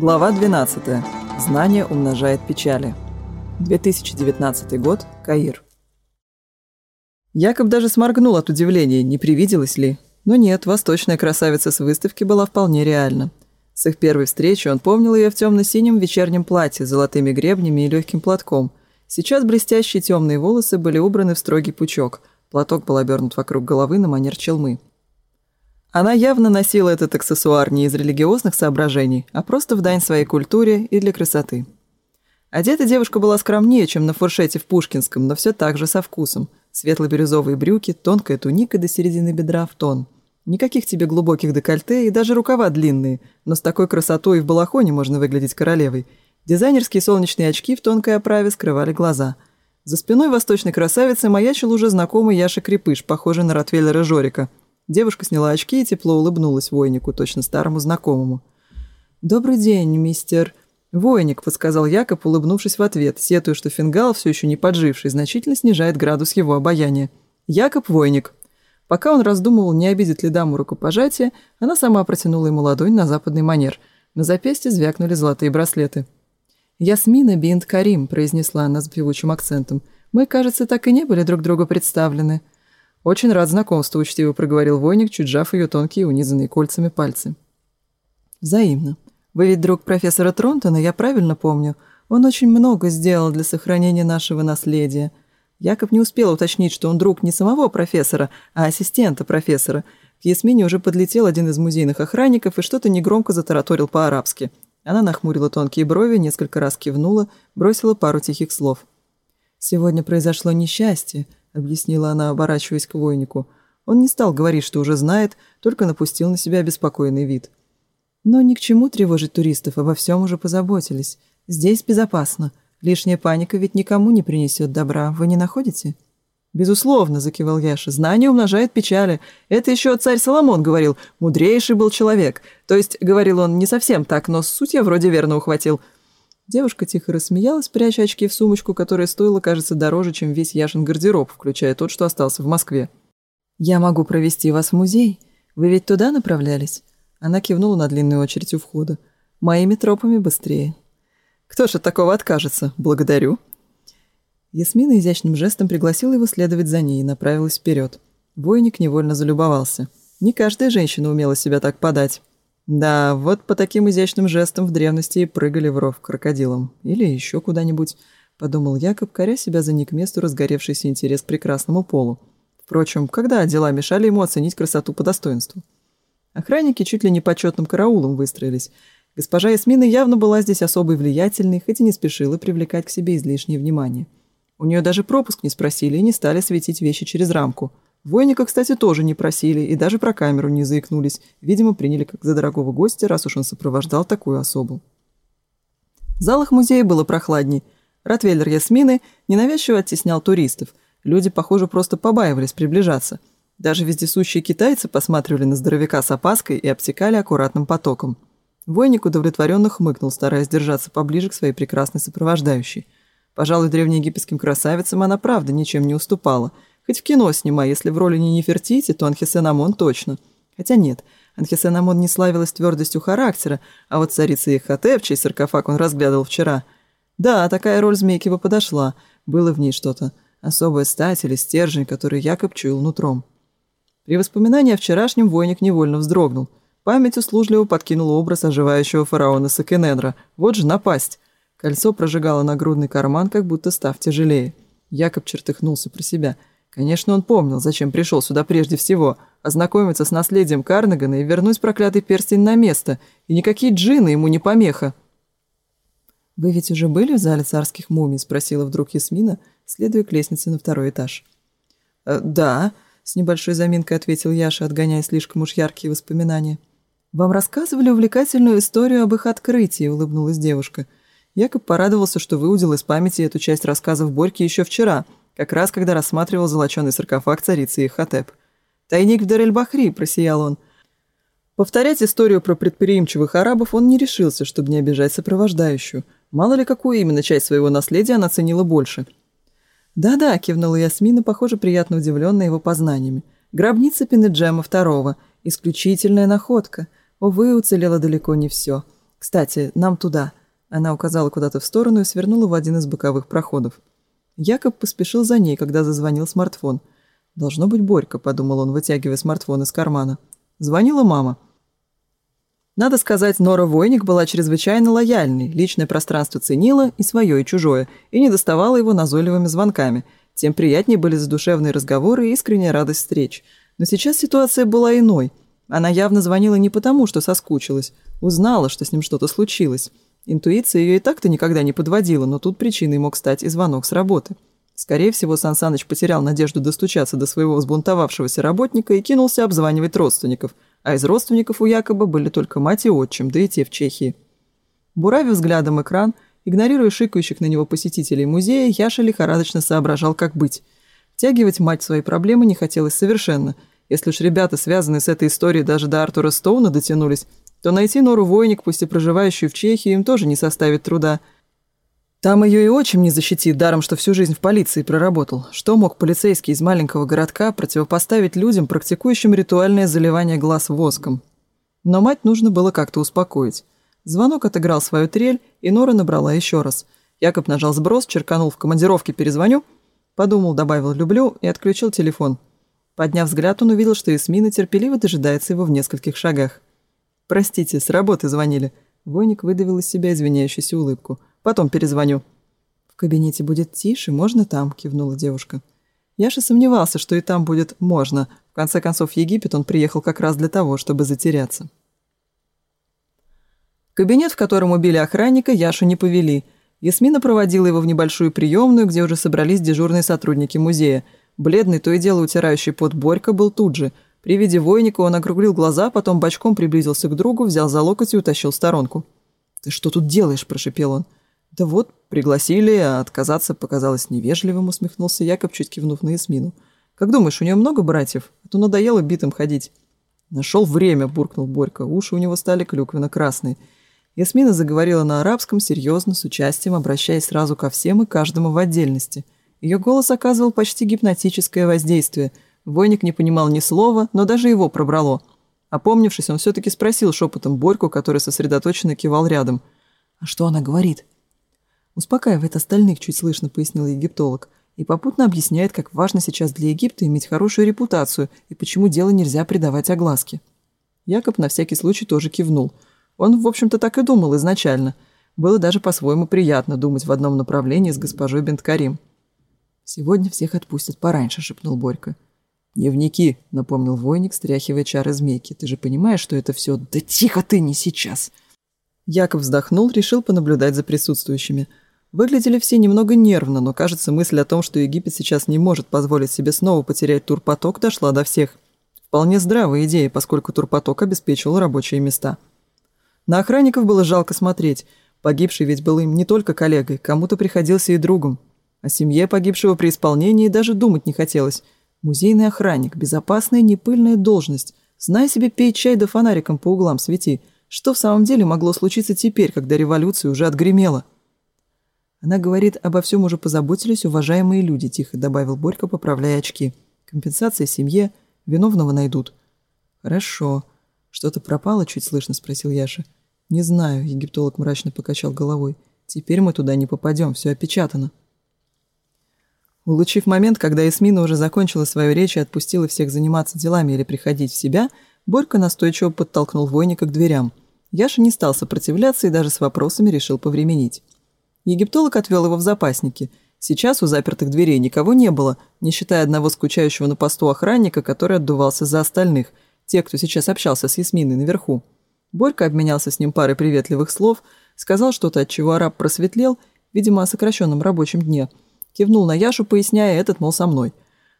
Глава 12. Знание умножает печали. 2019 год. Каир. Якоб даже сморгнул от удивления, не привиделось ли. Но нет, восточная красавица с выставки была вполне реальна. С их первой встречи он помнил ее в темно-синем вечернем платье с золотыми гребнями и легким платком. Сейчас блестящие темные волосы были убраны в строгий пучок. Платок был обернут вокруг головы на манер челмы. Она явно носила этот аксессуар не из религиозных соображений, а просто в дань своей культуре и для красоты. Одета девушка была скромнее, чем на фуршете в Пушкинском, но все так же со вкусом. Светло-бирюзовые брюки, тонкая туника до середины бедра в тон. Никаких тебе глубоких декольте и даже рукава длинные, но с такой красотой и в балахоне можно выглядеть королевой. Дизайнерские солнечные очки в тонкой оправе скрывали глаза. За спиной восточной красавицы маячил уже знакомый Яша Крепыш, похожий на Ротвейлера Жорика – Девушка сняла очки и тепло улыбнулась Войнику, точно старому знакомому. «Добрый день, мистер...» «Войник», — подсказал Якоб, улыбнувшись в ответ, сетуя, что фингал, все еще не подживший, значительно снижает градус его обаяния. «Якоб Войник». Пока он раздумывал, не обидит ли даму рукопожатие, она сама протянула ему ладонь на западный манер. На запястье звякнули золотые браслеты. «Ясмина Бинт Карим», — произнесла она с певучим акцентом. «Мы, кажется, так и не были друг другу представлены». «Очень рад знакомству», — учтиво проговорил войник, чуть жав ее тонкие, унизанные кольцами пальцы. «Взаимно. Вы ведь друг профессора Тронтона, я правильно помню. Он очень много сделал для сохранения нашего наследия». Якоб не успел уточнить, что он друг не самого профессора, а ассистента профессора. К Ясмине уже подлетел один из музейных охранников и что-то негромко затараторил по-арабски. Она нахмурила тонкие брови, несколько раз кивнула, бросила пару тихих слов. «Сегодня произошло несчастье», объяснила она, оборачиваясь к войнику. Он не стал говорить, что уже знает, только напустил на себя беспокойный вид. Но ни к чему тревожить туристов, обо всем уже позаботились. Здесь безопасно. Лишняя паника ведь никому не принесет добра, вы не находите? «Безусловно», — закивал Яша, — «знание умножает печали. Это еще царь Соломон говорил, мудрейший был человек. То есть, говорил он не совсем так, но суть я вроде верно ухватил». Девушка тихо рассмеялась, пряча очки в сумочку, которая стоила, кажется, дороже, чем весь Яшин гардероб, включая тот, что остался в Москве. «Я могу провести вас в музей. Вы ведь туда направлялись?» Она кивнула на длинную очередь у входа. «Моими тропами быстрее». «Кто ж от такого откажется? Благодарю». Ясмина изящным жестом пригласила его следовать за ней и направилась вперед. Войник невольно залюбовался. Не каждая женщина умела себя так подать. Да, вот по таким изящным жестам в древности и прыгали в ров крокодилом. Или еще куда-нибудь, подумал Якоб, коря себя за не к месту разгоревшийся интерес к прекрасному полу. Впрочем, когда дела мешали ему оценить красоту по достоинству? Охранники чуть ли не почетным караулом выстроились. Госпожа Ясмина явно была здесь особой влиятельной, хоть и не спешила привлекать к себе излишнее внимание. У нее даже пропуск не спросили и не стали светить вещи через рамку – Войника, кстати, тоже не просили и даже про камеру не заикнулись. Видимо, приняли как за дорогого гостя, раз уж он сопровождал такую особу. В залах музея было прохладней. Ротвейлер Ясмины ненавязчиво оттеснял туристов. Люди, похоже, просто побаивались приближаться. Даже вездесущие китайцы посматривали на здоровяка с опаской и обтекали аккуратным потоком. Войник удовлетворенно хмыкнул, стараясь держаться поближе к своей прекрасной сопровождающей. Пожалуй, древнеегипетским красавицам она правда ничем не уступала – Хоть в кино снимай, если в роли не Нефертити, то Анхесен Амон точно. Хотя нет, Анхесен Амон не славилась твердостью характера, а вот царица Ихотеп, чей саркофаг он разглядывал вчера. Да, такая роль змейки бы подошла, было в ней что-то. Особая стать или стержень, который Якоб чуял нутром. При воспоминании о вчерашнем войник невольно вздрогнул. Память услужливо подкинула образ оживающего фараона Сакенедра. Вот же напасть! Кольцо прожигало нагрудный карман, как будто став тяжелее. Якоб чертыхнулся про себя – Конечно, он помнил, зачем пришел сюда прежде всего. Ознакомиться с наследием Карнегана и вернуть проклятый перстень на место. И никакие джины ему не помеха. «Вы ведь уже были в зале царских мумий?» – спросила вдруг Ясмина, следуя к лестнице на второй этаж. «Э, «Да», – с небольшой заминкой ответил Яша, отгоняя слишком уж яркие воспоминания. «Вам рассказывали увлекательную историю об их открытии», – улыбнулась девушка. Якоб порадовался, что выудил из памяти эту часть рассказов Борьки еще вчера – как раз когда рассматривал золоченый саркофаг царицы Ихотеп. «Тайник в Дарель-Бахри», просиял он. Повторять историю про предприимчивых арабов он не решился, чтобы не обижать сопровождающую. Мало ли, какую именно часть своего наследия она ценила больше. «Да-да», — кивнула Ясмина, похоже, приятно удивленная его познаниями. «Гробница Пенеджема II. Исключительная находка. Увы, уцелело далеко не все. Кстати, нам туда». Она указала куда-то в сторону и свернула в один из боковых проходов. Якоб поспешил за ней, когда зазвонил смартфон. «Должно быть Борька», – подумал он, вытягивая смартфон из кармана. Звонила мама. Надо сказать, Нора Войник была чрезвычайно лояльной, личное пространство ценила и свое, и чужое, и не доставала его назойливыми звонками. Тем приятнее были задушевные разговоры и искренняя радость встреч. Но сейчас ситуация была иной. Она явно звонила не потому, что соскучилась, узнала, что с ним что-то случилось. Интуиция ее и так-то никогда не подводила, но тут причиной мог стать и звонок с работы. Скорее всего, Сан потерял надежду достучаться до своего взбунтовавшегося работника и кинулся обзванивать родственников, а из родственников у якобы были только мать и отчим, да и те в Чехии. Буравив взглядом экран, игнорируя шикающих на него посетителей музея, Яша лихорадочно соображал, как быть. Втягивать мать в свои проблемы не хотелось совершенно. Если уж ребята, связанные с этой историей, даже до Артура Стоуна дотянулись, то найти Нору Войник, пусть и проживающую в Чехии, им тоже не составит труда. Там ее и очень не защитит, даром, что всю жизнь в полиции проработал. Что мог полицейский из маленького городка противопоставить людям, практикующим ритуальное заливание глаз воском? Но мать нужно было как-то успокоить. Звонок отыграл свою трель, и Нора набрала еще раз. Якоб нажал сброс, черканул в командировке «Перезвоню», подумал, добавил «люблю» и отключил телефон. Подняв взгляд, он увидел, что Эсмина терпеливо дожидается его в нескольких шагах. «Простите, с работы звонили». Войник выдавил из себя извиняющуюся улыбку. «Потом перезвоню». «В кабинете будет тише, можно там?» – кивнула девушка. Яша сомневался, что и там будет «можно». В конце концов, в Египет он приехал как раз для того, чтобы затеряться. Кабинет, в котором убили охранника, Яшу не повели. Ясмина проводила его в небольшую приемную, где уже собрались дежурные сотрудники музея. Бледный, то и дело утирающий пот Борька был тут же – при виде войника он округлил глаза, потом бочком приблизился к другу, взял за локоть и утащил в сторонку. «Ты что тут делаешь?» – прошипел он. «Да вот, пригласили, а отказаться показалось невежливым», – усмехнулся Якоб, чуть кивнув на Эсмину. «Как думаешь, у нее много братьев? А то надоело битым ходить». «Нашел время», – буркнул Борька. Уши у него стали клюквенно-красные. Ясмина заговорила на арабском, серьезно, с участием, обращаясь сразу ко всем и каждому в отдельности. Ее голос оказывал почти гипнотическое воздействие – Войник не понимал ни слова, но даже его пробрало. Опомнившись, он все-таки спросил шепотом Борьку, который сосредоточенно кивал рядом. «А что она говорит?» «Успокаивает остальных», — чуть слышно пояснил египтолог. «И попутно объясняет, как важно сейчас для Египта иметь хорошую репутацию и почему дело нельзя придавать огласке». Якоб на всякий случай тоже кивнул. Он, в общем-то, так и думал изначально. Было даже по-своему приятно думать в одном направлении с госпожой Бенткарим. «Сегодня всех отпустят пораньше», — шепнул Борька. «Дневники», — напомнил войник, стряхивая чары змейки. «Ты же понимаешь, что это все...» «Да тихо ты, не сейчас!» Яков вздохнул, решил понаблюдать за присутствующими. Выглядели все немного нервно, но, кажется, мысль о том, что Египет сейчас не может позволить себе снова потерять турпоток, дошла до всех. Вполне здравая идея, поскольку турпоток обеспечивал рабочие места. На охранников было жалко смотреть. Погибший ведь был им не только коллегой, кому-то приходился и другом. О семье погибшего при исполнении даже думать не хотелось – Музейный охранник, безопасная непыльная должность. Знай себе, пей чай да фонариком по углам свети. Что в самом деле могло случиться теперь, когда революция уже отгремела? Она говорит, обо всем уже позаботились уважаемые люди, тихо добавил Борька, поправляя очки. Компенсация семье, виновного найдут. Хорошо. Что-то пропало, чуть слышно спросил Яша. Не знаю, египтолог мрачно покачал головой. Теперь мы туда не попадем, все опечатано. Улучив момент, когда Эсмина уже закончила свою речь и отпустила всех заниматься делами или приходить в себя, Борька настойчиво подтолкнул войника к дверям. Яша не стал сопротивляться и даже с вопросами решил повременить. Египтолог отвел его в запасники. Сейчас у запертых дверей никого не было, не считая одного скучающего на посту охранника, который отдувался за остальных, те, кто сейчас общался с Ясминой наверху. Борька обменялся с ним парой приветливых слов, сказал что-то, от чего араб просветлел, видимо, о сокращенном рабочем дне – кивнул на Яшу, поясняя этот, мол, со мной.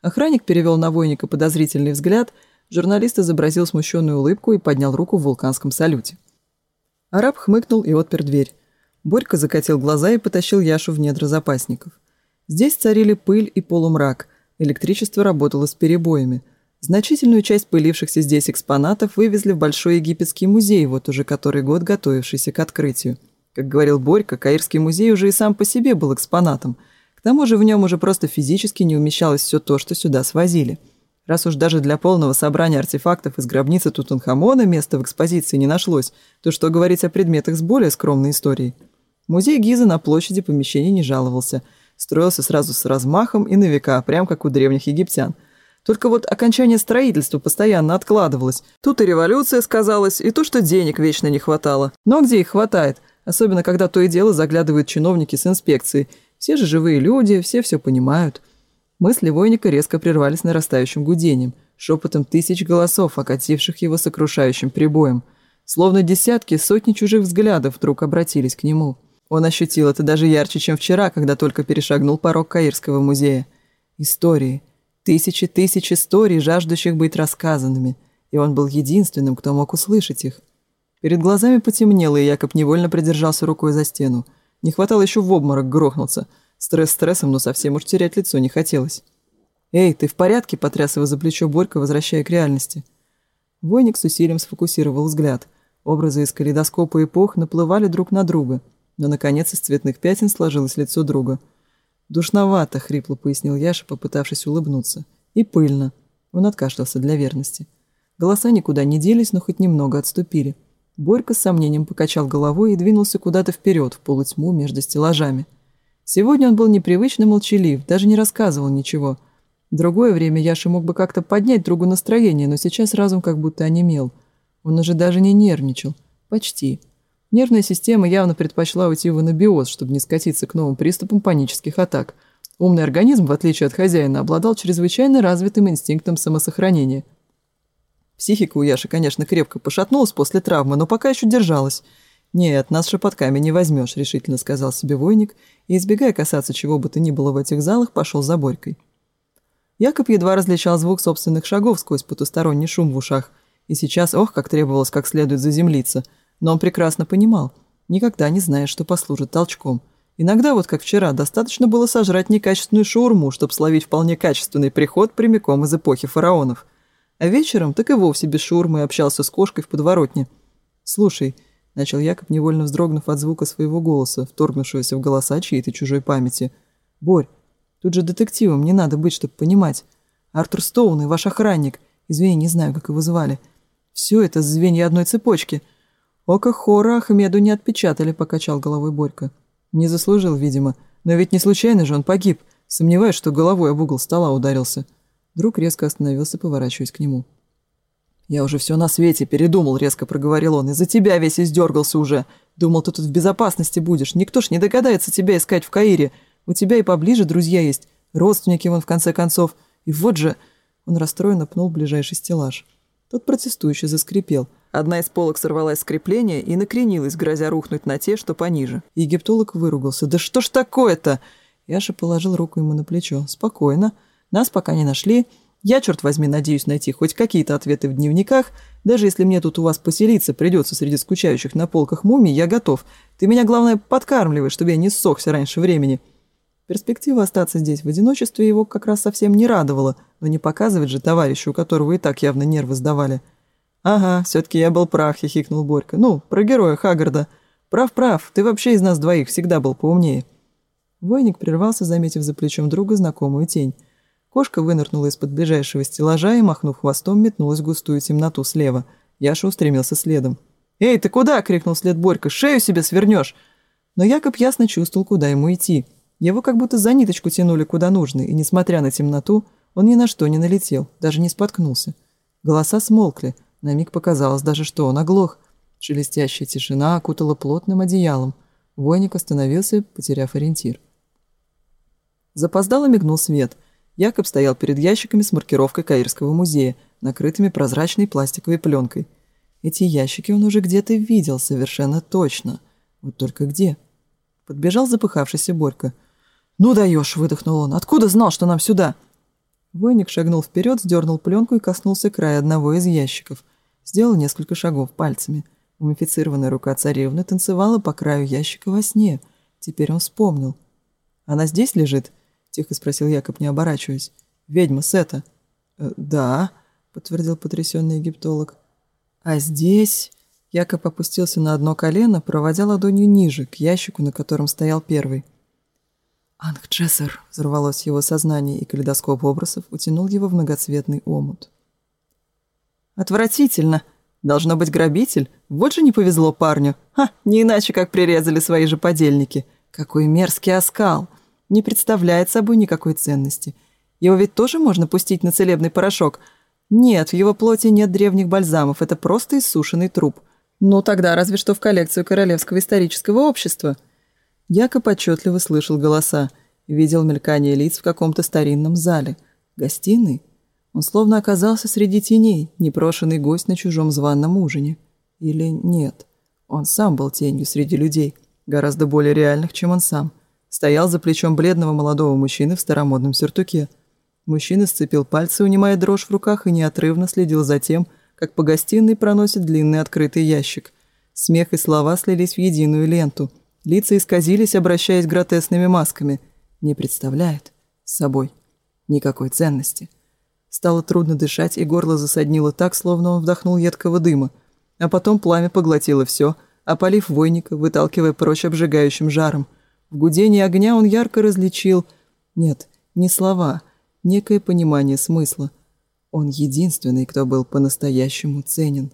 Охранник перевел на войника подозрительный взгляд, журналист изобразил смущенную улыбку и поднял руку в вулканском салюте. Араб хмыкнул и отпер дверь. Борька закатил глаза и потащил Яшу в недра запасников. Здесь царили пыль и полумрак, электричество работало с перебоями. Значительную часть пылившихся здесь экспонатов вывезли в Большой египетский музей, вот уже который год готовившийся к открытию. Как говорил Борька, Каирский музей уже и сам по себе был экспонатом – к тому же в нем уже просто физически не умещалось все то, что сюда свозили. Раз уж даже для полного собрания артефактов из гробницы Тутанхамона места в экспозиции не нашлось, то что говорить о предметах с более скромной историей? Музей Гиза на площади помещений не жаловался. Строился сразу с размахом и на века, прям как у древних египтян. Только вот окончание строительства постоянно откладывалось. Тут и революция сказалась, и то, что денег вечно не хватало. Но где их хватает? Особенно, когда то и дело заглядывают чиновники с инспекцией. Все же живые люди, все все понимают. Мысли Войника резко прервались нарастающим гудением, шепотом тысяч голосов, окативших его сокрушающим прибоем. Словно десятки, сотни чужих взглядов вдруг обратились к нему. Он ощутил это даже ярче, чем вчера, когда только перешагнул порог Каирского музея. Истории. Тысячи тысяч историй, жаждущих быть рассказанными. И он был единственным, кто мог услышать их. Перед глазами потемнело, и Якоб невольно придержался рукой за стену – не хватало еще в обморок грохнуться. Стресс стрессом, но совсем уж терять лицо не хотелось. «Эй, ты в порядке?» – потряс его за плечо Борька, возвращая к реальности. Войник с усилием сфокусировал взгляд. Образы из калейдоскопа эпох наплывали друг на друга, но, наконец, из цветных пятен сложилось лицо друга. «Душновато», — хрипло пояснил Яша, попытавшись улыбнуться. «И пыльно». Он откашлялся для верности. Голоса никуда не делись, но хоть немного отступили. Борька с сомнением покачал головой и двинулся куда-то вперед, в полутьму между стеллажами. Сегодня он был непривычно молчалив, даже не рассказывал ничего. В другое время Яша мог бы как-то поднять другу настроение, но сейчас разум как будто онемел. Он уже даже не нервничал. Почти. Нервная система явно предпочла уйти в анабиоз, чтобы не скатиться к новым приступам панических атак. Умный организм, в отличие от хозяина, обладал чрезвычайно развитым инстинктом самосохранения – Психика у Яши, конечно, крепко пошатнулась после травмы, но пока еще держалась. «Нет, нас шепотками не возьмешь», — решительно сказал себе войник, и, избегая касаться чего бы то ни было в этих залах, пошел за Борькой. Якоб едва различал звук собственных шагов сквозь потусторонний шум в ушах, и сейчас, ох, как требовалось как следует заземлиться, но он прекрасно понимал, никогда не зная, что послужит толчком. Иногда, вот как вчера, достаточно было сожрать некачественную шаурму, чтобы словить вполне качественный приход прямиком из эпохи фараонов — а вечером так и вовсе без шурмы общался с кошкой в подворотне. «Слушай», — начал Якоб, невольно вздрогнув от звука своего голоса, вторгнувшегося в голоса чьей-то чужой памяти. «Борь, тут же детективом не надо быть, чтобы понимать. Артур Стоун и ваш охранник. Извини, не знаю, как его звали. Все это звенья одной цепочки». «Око хора Ахмеду не отпечатали», — покачал головой Борька. «Не заслужил, видимо. Но ведь не случайно же он погиб. Сомневаюсь, что головой об угол стола ударился». Друг резко остановился, поворачиваясь к нему. «Я уже все на свете передумал», — резко проговорил он. «Из-за тебя весь издергался уже. Думал, ты тут в безопасности будешь. Никто ж не догадается тебя искать в Каире. У тебя и поближе друзья есть. Родственники вон, в конце концов. И вот же...» Он расстроенно пнул ближайший стеллаж. Тот протестующе заскрипел. Одна из полок сорвалась с крепления и накренилась, грозя рухнуть на те, что пониже. Египтолог выругался. «Да что ж такое-то?» Яша положил руку ему на плечо. «Спокойно». Нас пока не нашли. Я, черт возьми, надеюсь найти хоть какие-то ответы в дневниках. Даже если мне тут у вас поселиться придется среди скучающих на полках мумий, я готов. Ты меня, главное, подкармливай, чтобы я не ссохся раньше времени». Перспектива остаться здесь в одиночестве его как раз совсем не радовала, но не показывать же товарищу, у которого и так явно нервы сдавали. «Ага, все-таки я был прав», — хихикнул Борька. «Ну, про героя Хаггарда. Прав-прав, ты вообще из нас двоих всегда был поумнее». Кошка вынырнула из-под ближайшего стеллажа и, махнув хвостом, метнулась в густую темноту слева. Яша устремился следом. «Эй, ты куда?» — крикнул след Борька. «Шею себе свернешь!» Но Якоб ясно чувствовал, куда ему идти. Его как будто за ниточку тянули куда нужно, и, несмотря на темноту, он ни на что не налетел, даже не споткнулся. Голоса смолкли. На миг показалось даже, что он оглох. Шелестящая тишина окутала плотным одеялом. Войник остановился, потеряв ориентир. Запоздало мигнул свет — Якоб стоял перед ящиками с маркировкой Каирского музея, накрытыми прозрачной пластиковой пленкой. Эти ящики он уже где-то видел совершенно точно. Вот только где? Подбежал запыхавшийся Борька. «Ну даешь!» – выдохнул он. «Откуда знал, что нам сюда?» Войник шагнул вперед, сдернул пленку и коснулся края одного из ящиков. Сделал несколько шагов пальцами. Мумифицированная рука царевны танцевала по краю ящика во сне. Теперь он вспомнил. «Она здесь лежит?» тихо спросил Якоб, не оборачиваясь. «Ведьма Сета». «Э, «Да», — подтвердил потрясенный египтолог. «А здесь...» Якоб опустился на одно колено, проводя ладонью ниже, к ящику, на котором стоял первый. «Ангчессер!» — взорвалось его сознание, и калейдоскоп образов утянул его в многоцветный омут. «Отвратительно! Должно быть грабитель? Вот же не повезло парню! Ха! Не иначе, как прирезали свои же подельники! Какой мерзкий оскал! не представляет собой никакой ценности. Его ведь тоже можно пустить на целебный порошок. Нет, в его плоти нет древних бальзамов, это просто иссушенный труп. Ну тогда разве что в коллекцию Королевского исторического общества. Якоб отчетливо слышал голоса, видел мелькание лиц в каком-то старинном зале. Гостиной? Он словно оказался среди теней, непрошенный гость на чужом званном ужине. Или нет? Он сам был тенью среди людей, гораздо более реальных, чем он сам стоял за плечом бледного молодого мужчины в старомодном сюртуке. Мужчина сцепил пальцы, унимая дрожь в руках, и неотрывно следил за тем, как по гостиной проносит длинный открытый ящик. Смех и слова слились в единую ленту. Лица исказились, обращаясь гротесными масками. Не представляет собой никакой ценности. Стало трудно дышать, и горло засоднило так, словно он вдохнул едкого дыма. А потом пламя поглотило все, опалив войника, выталкивая прочь обжигающим жаром – в гудении огня он ярко различил... Нет, не слова, некое понимание смысла. Он единственный, кто был по-настоящему ценен.